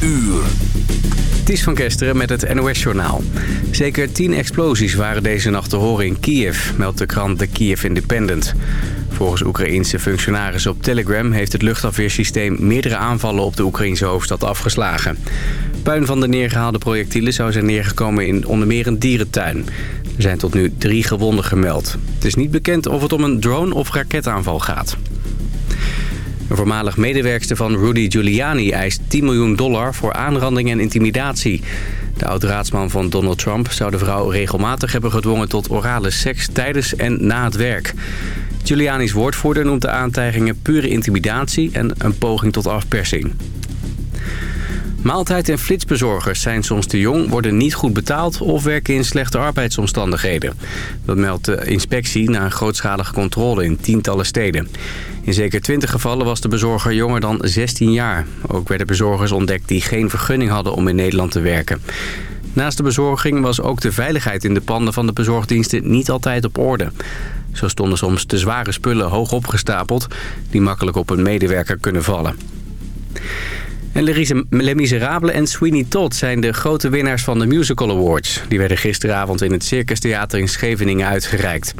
uur. Ties van Kesteren met het NOS-journaal. Zeker tien explosies waren deze nacht te horen in Kiev, meldt de krant The Kiev Independent. Volgens Oekraïense functionarissen op Telegram heeft het luchtafweersysteem meerdere aanvallen op de Oekraïnse hoofdstad afgeslagen. Puin van de neergehaalde projectielen zou zijn neergekomen in onder meer een dierentuin. Er zijn tot nu drie gewonden gemeld. Het is niet bekend of het om een drone- of raketaanval gaat. Een voormalig medewerkster van Rudy Giuliani eist 10 miljoen dollar voor aanranding en intimidatie. De oud-raadsman van Donald Trump zou de vrouw regelmatig hebben gedwongen tot orale seks tijdens en na het werk. Giuliani's woordvoerder noemt de aantijgingen pure intimidatie en een poging tot afpersing. Maaltijd- en flitsbezorgers zijn soms te jong, worden niet goed betaald of werken in slechte arbeidsomstandigheden. Dat meldt de inspectie na een grootschalige controle in tientallen steden. In zeker 20 gevallen was de bezorger jonger dan 16 jaar. Ook werden bezorgers ontdekt die geen vergunning hadden om in Nederland te werken. Naast de bezorging was ook de veiligheid in de panden van de bezorgdiensten niet altijd op orde. Zo stonden soms te zware spullen hoog opgestapeld die makkelijk op een medewerker kunnen vallen. En Les en Sweeney Todd zijn de grote winnaars van de Musical Awards. Die werden gisteravond in het Circus Theater in Scheveningen uitgereikt.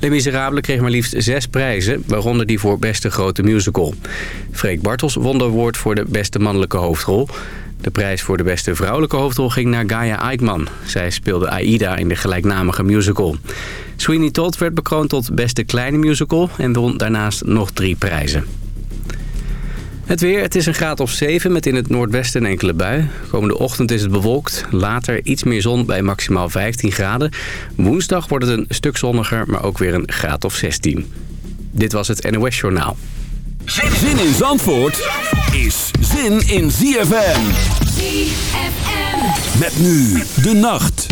Les Miserables kreeg maar liefst zes prijzen, waaronder die voor beste grote musical. Freek Bartels won de award voor de beste mannelijke hoofdrol. De prijs voor de beste vrouwelijke hoofdrol ging naar Gaia Eichmann. Zij speelde Aida in de gelijknamige musical. Sweeney Todd werd bekroond tot beste kleine musical en won daarnaast nog drie prijzen. Het weer, het is een graad of 7 met in het noordwesten een enkele bui. Komende ochtend is het bewolkt. Later iets meer zon bij maximaal 15 graden. Woensdag wordt het een stuk zonniger, maar ook weer een graad of 16. Dit was het NOS Journaal. Zin in Zandvoort is zin in ZFM. ZFM. Met nu de nacht.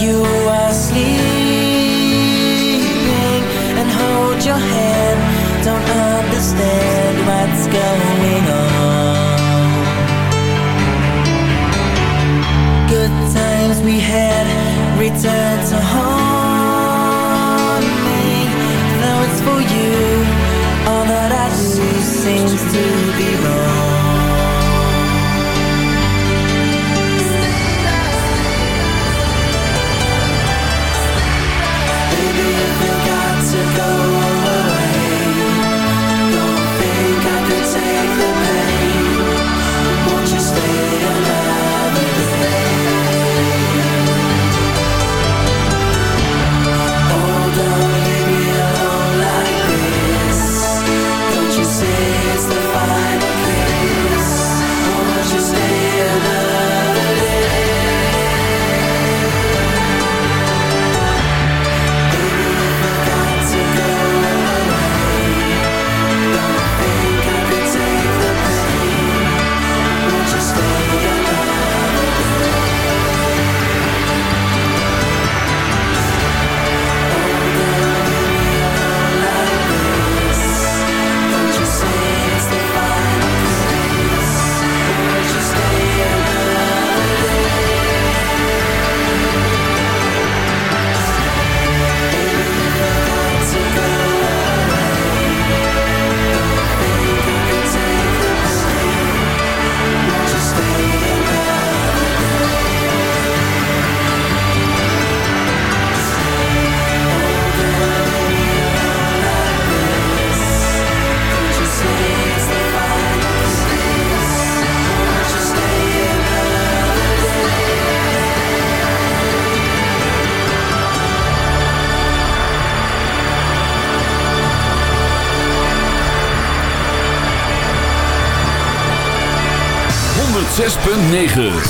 You 9.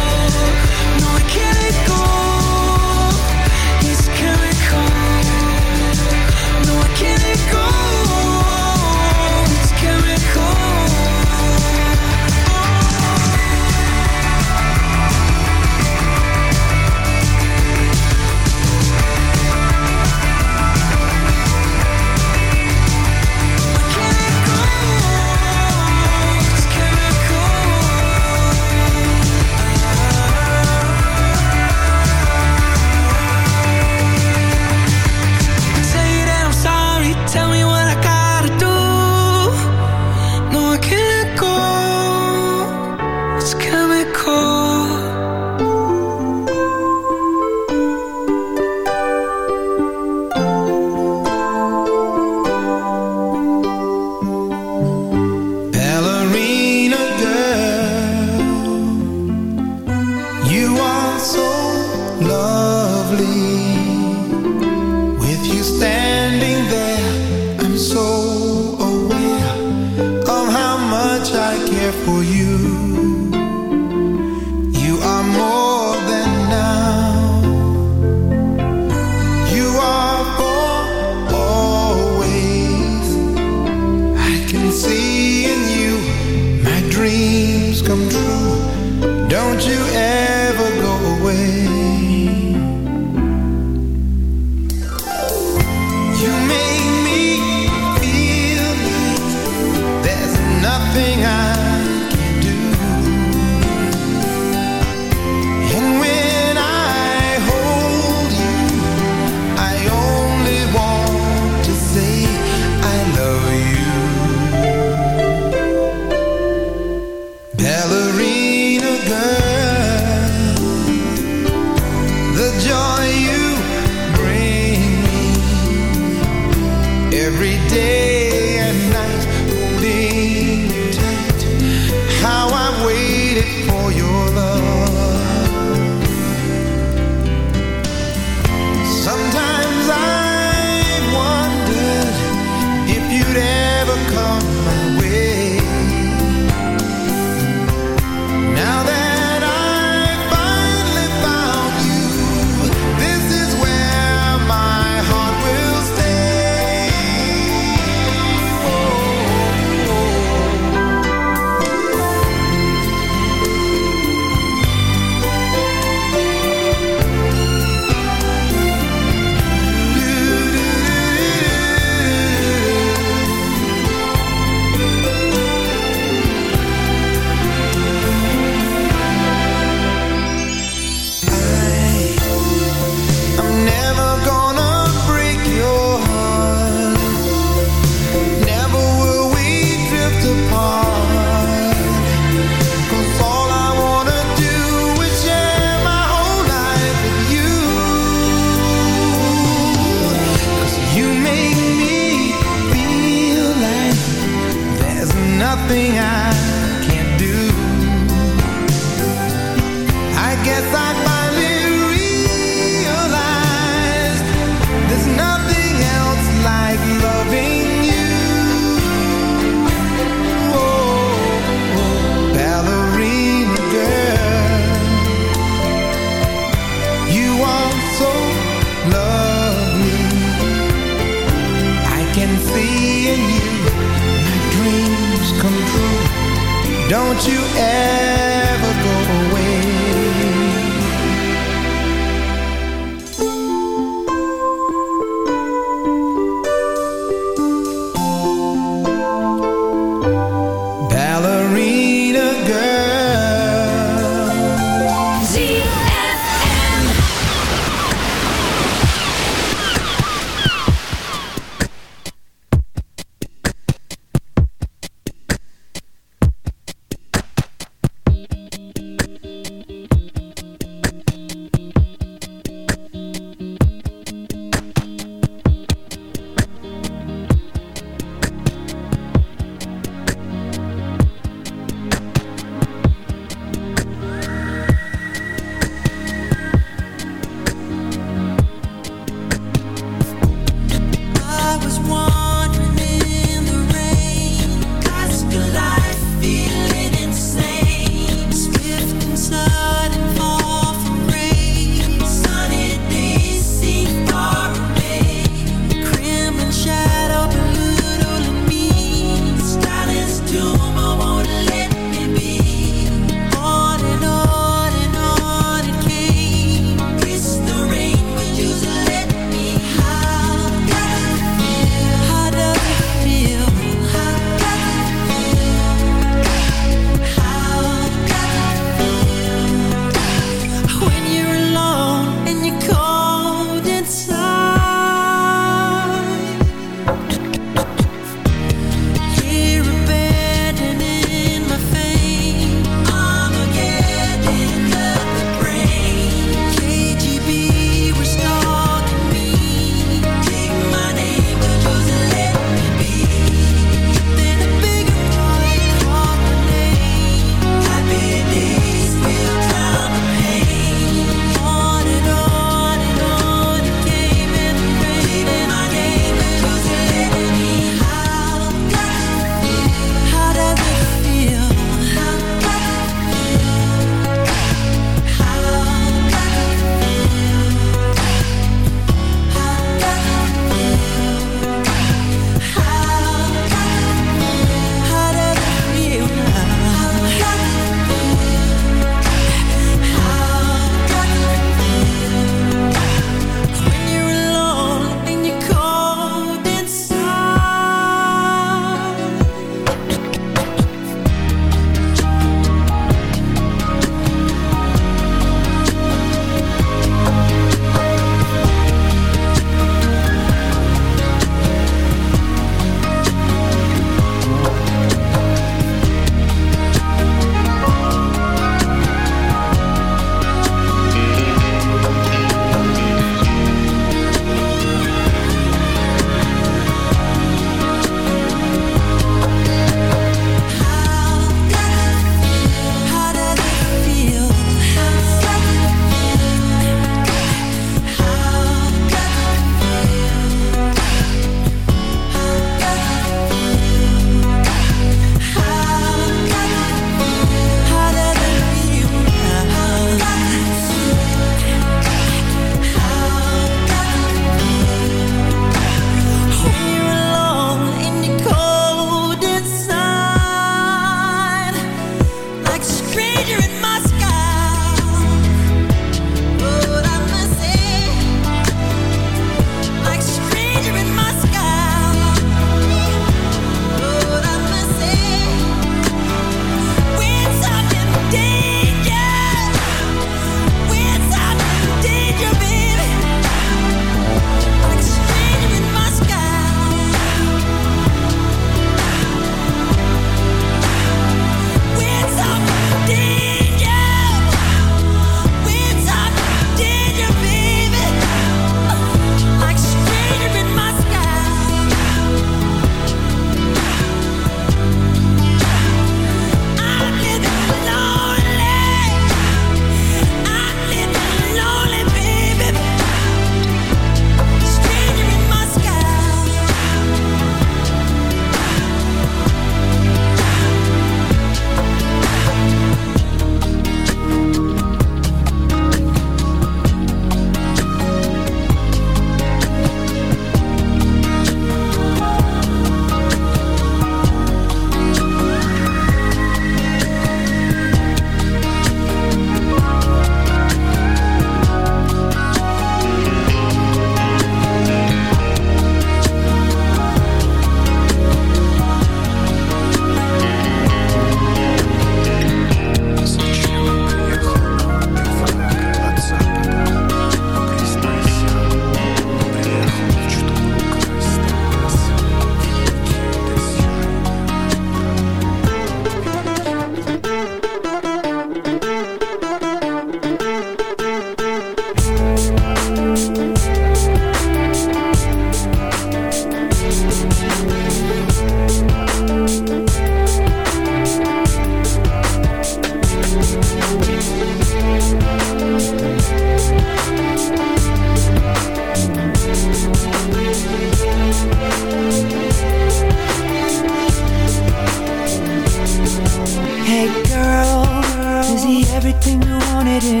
You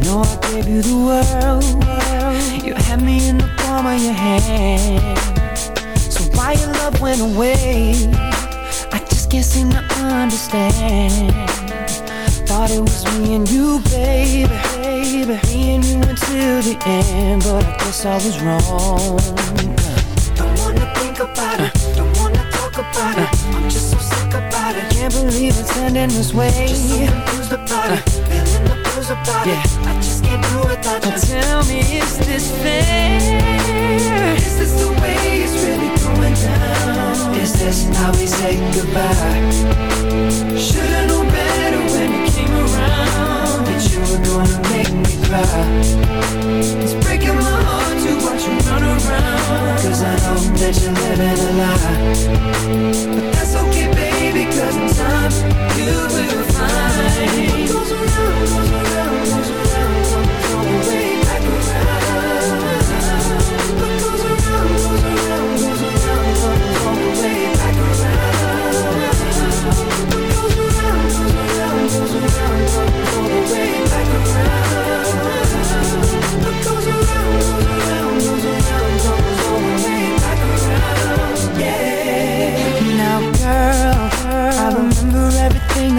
know I gave you the world. You had me in the palm of your hand. So why your love went away? I just can't seem to understand. Thought it was me and you, baby, baby. Me and you until the end, but I guess I was wrong. Believe it's ending this way. Just so confused about it, feeling the blues about it. I just can't do without you. Tell me, is this fair? Is this the way it's really going down? Is this how we say goodbye? Should've known better when you came around that you were gonna make me cry. It's breaking my heart around. Cause I know that you're living a lie. But that's okay, baby, time you will find. Goes around, goes around, goes around, back around.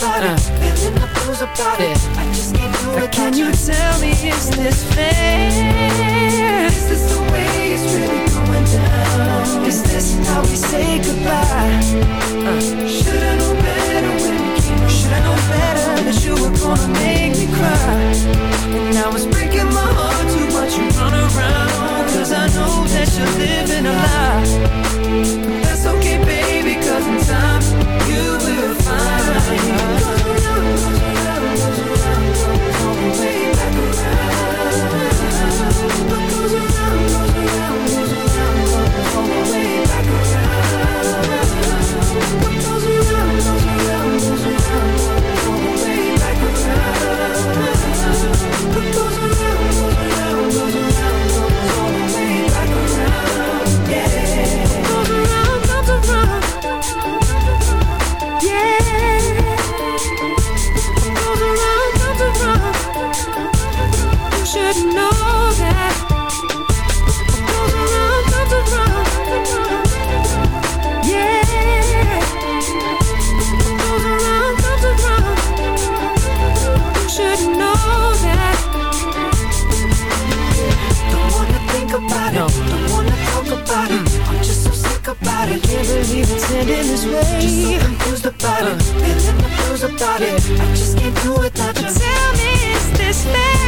Just so confused about it, feeling the blues about it. I just can't do it. Can you tell me is this fair? Is this the way it's really going down? Is this how we say goodbye? Uh. Should've known better when we came. Should've known better that you were gonna make me cry. And now it's breaking my heart to watch you run around. Cause I know that you're living a lie. I just can't do it without you. Tell me, is this fair?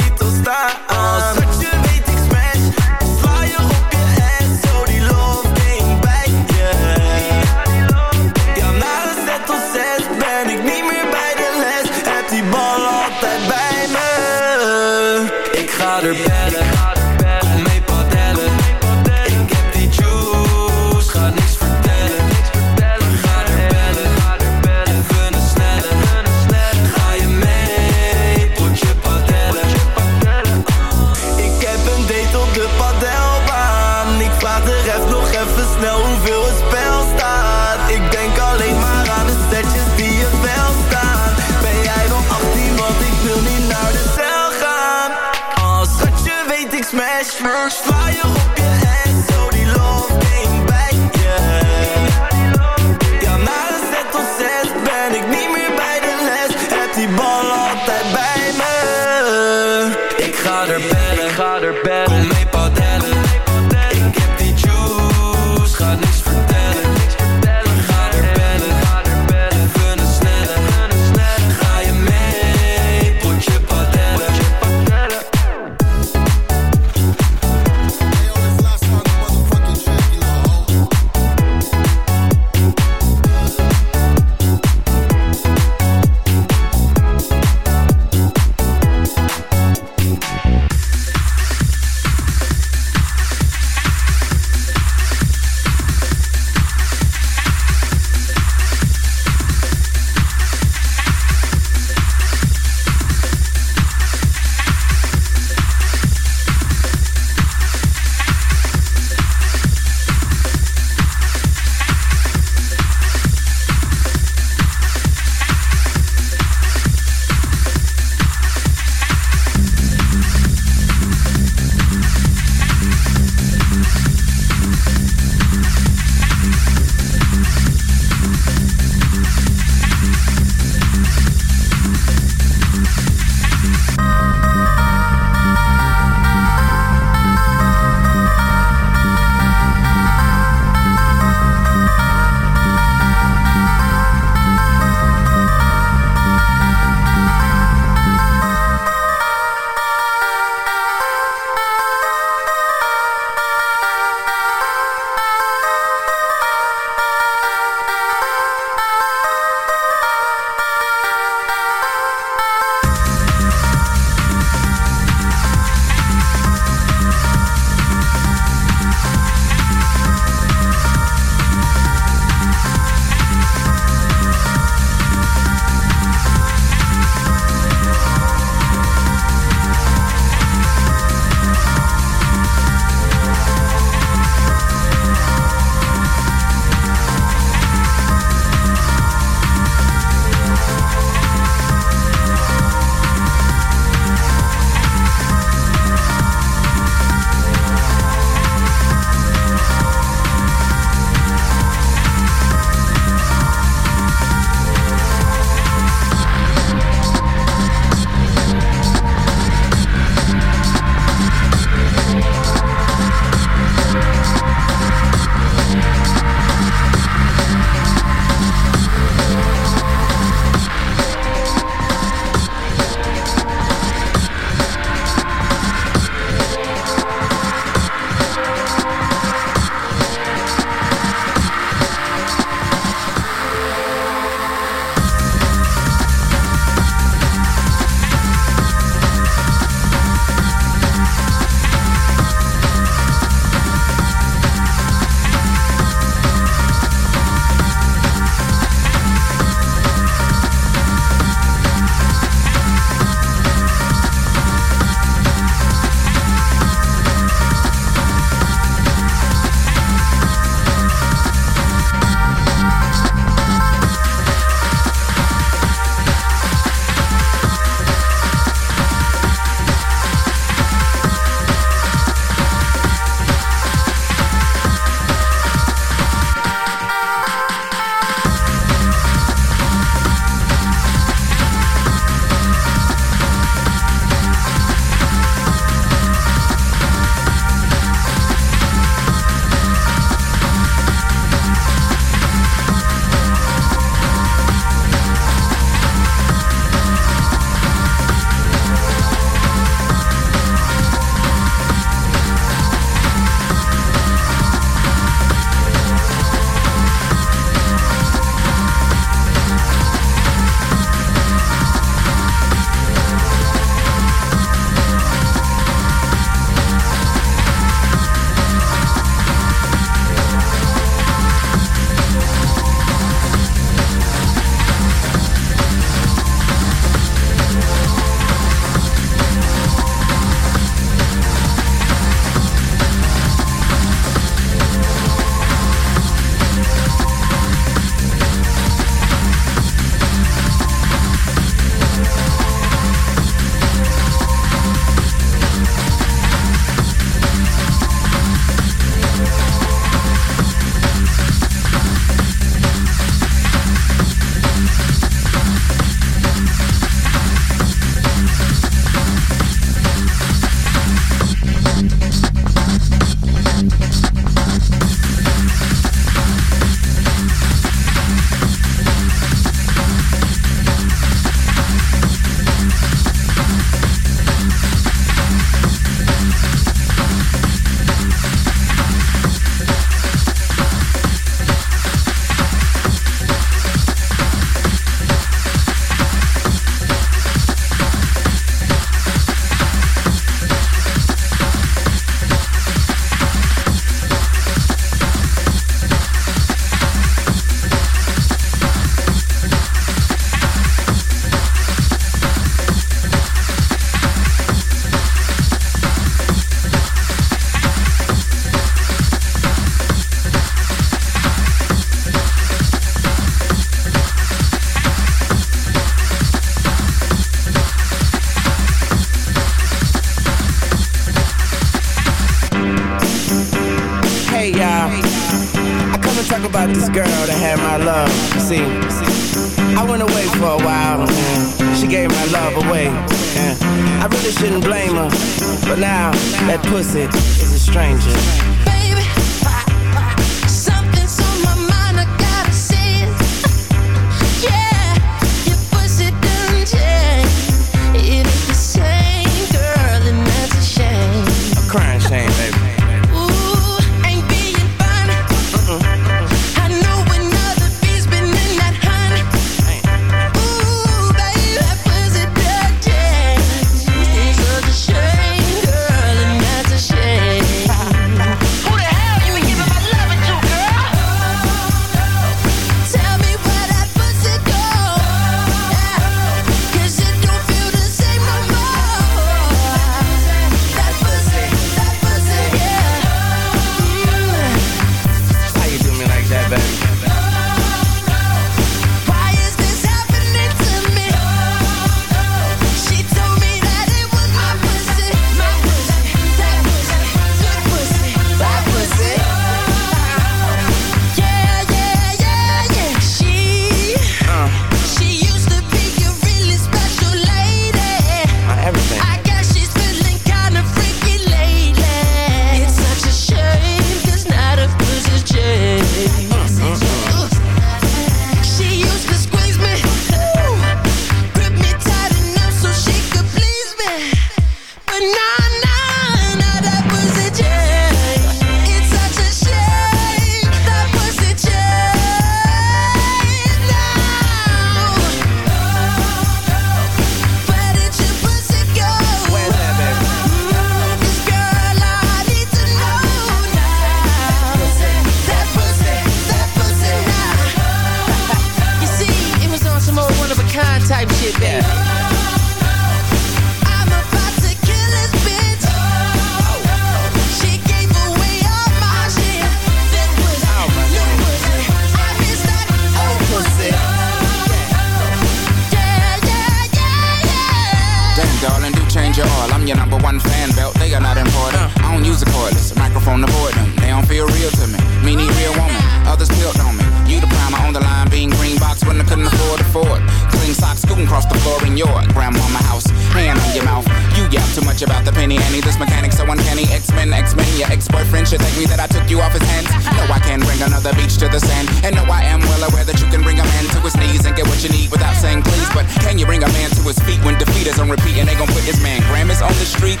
mouth. You yell too much about the penny ante. This mechanic so uncanny. X-Men, X-Men, your ex-boyfriend should thank me that I took you off his hands. No, I can bring another beach to the sand. And no, I am well aware that you can bring a man to his knees and get what you need without saying please. But can you bring a man to his feet when defeat is on repeat and they gon' put this man Grammys on the street?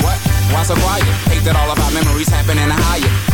What? Why so quiet? Hate that all of our memories happen in a higher.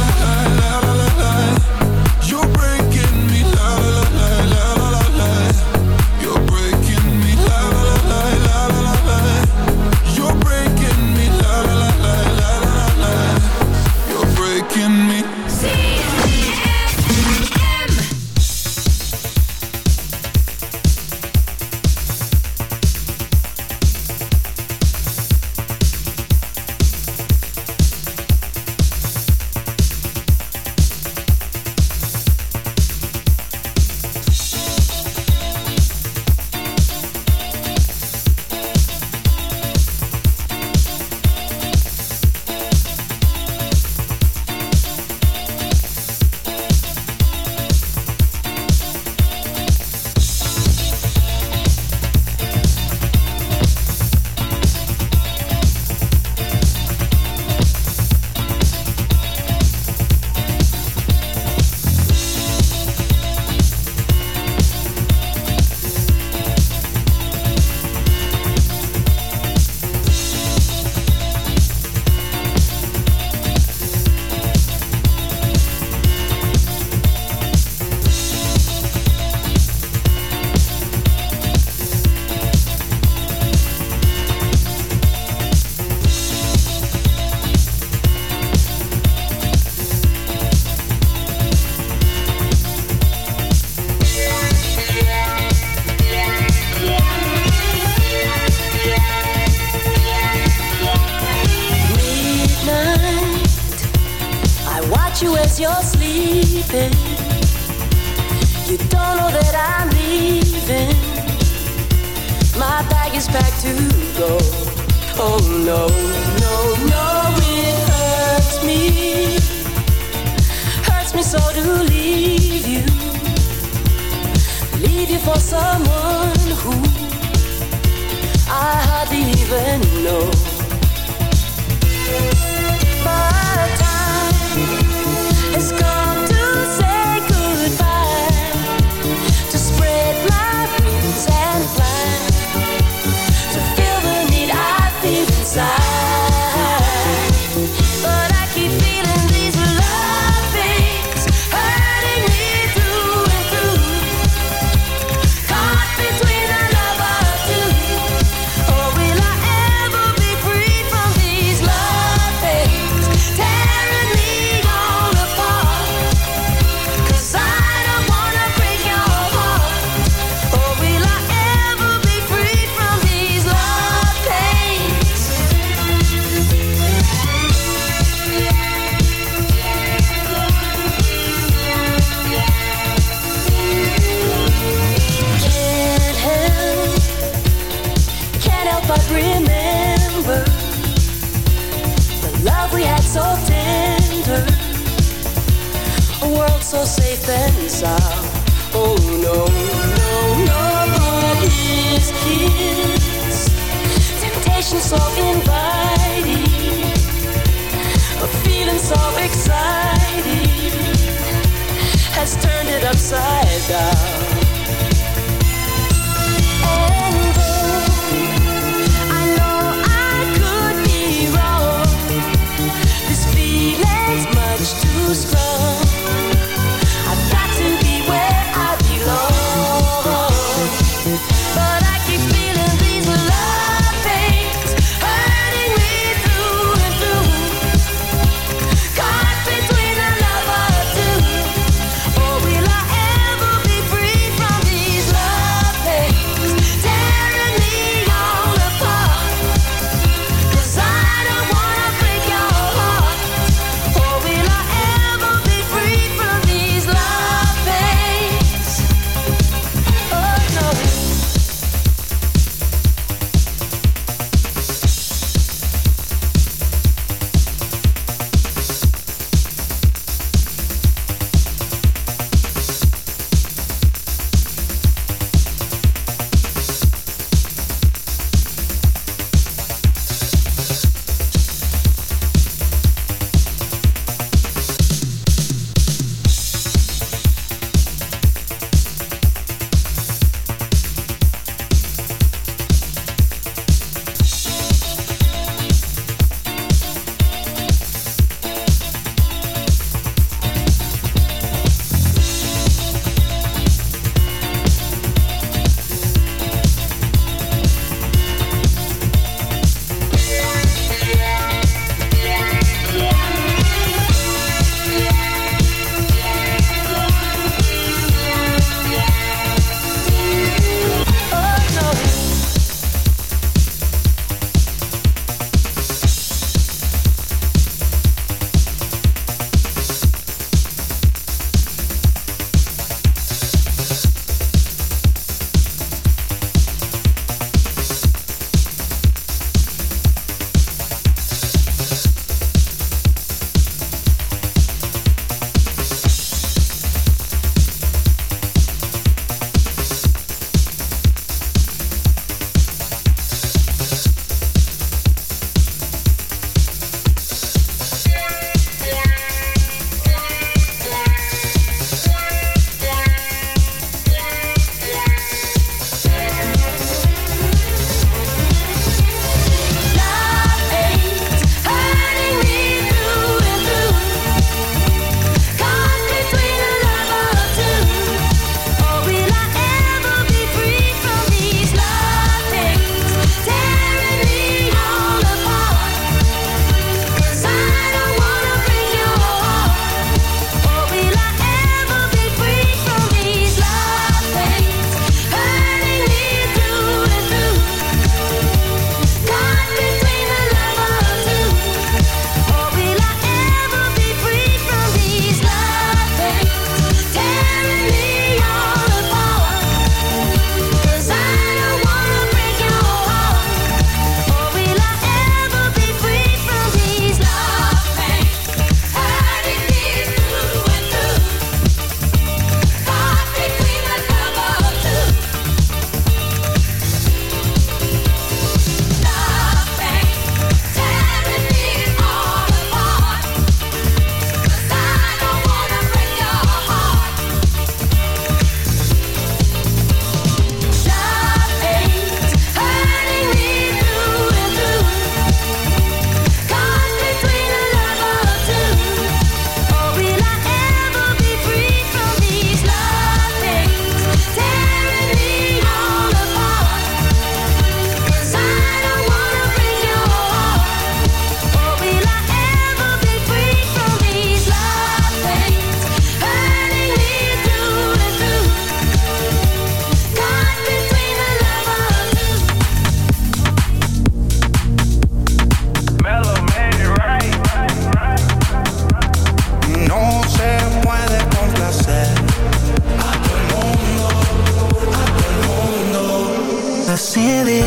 se de.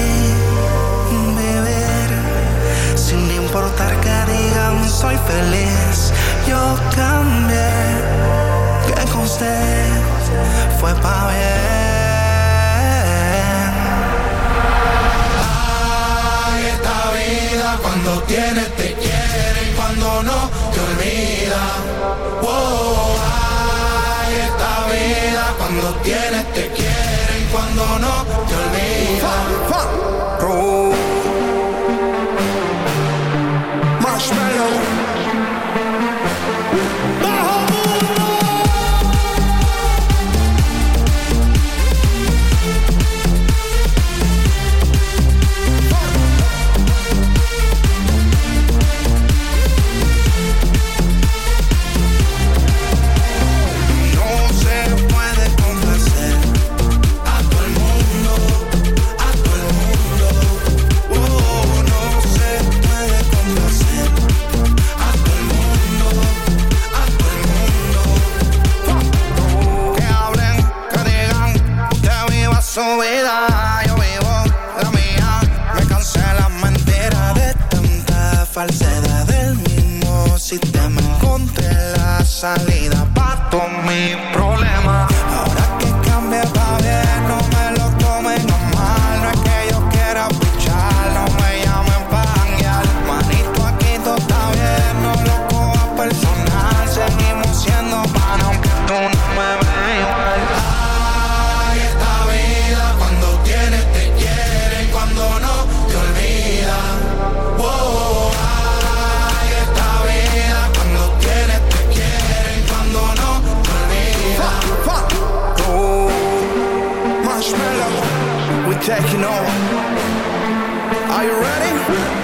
Sin importar que digan soy feliz, yo cambié. Que con usted fue pa' ver. Ay, esta vida cuando tienes te quiere y cuando no te olvida. Oh, ay, esta vida cuando tienes te quiere taking over. Are you ready?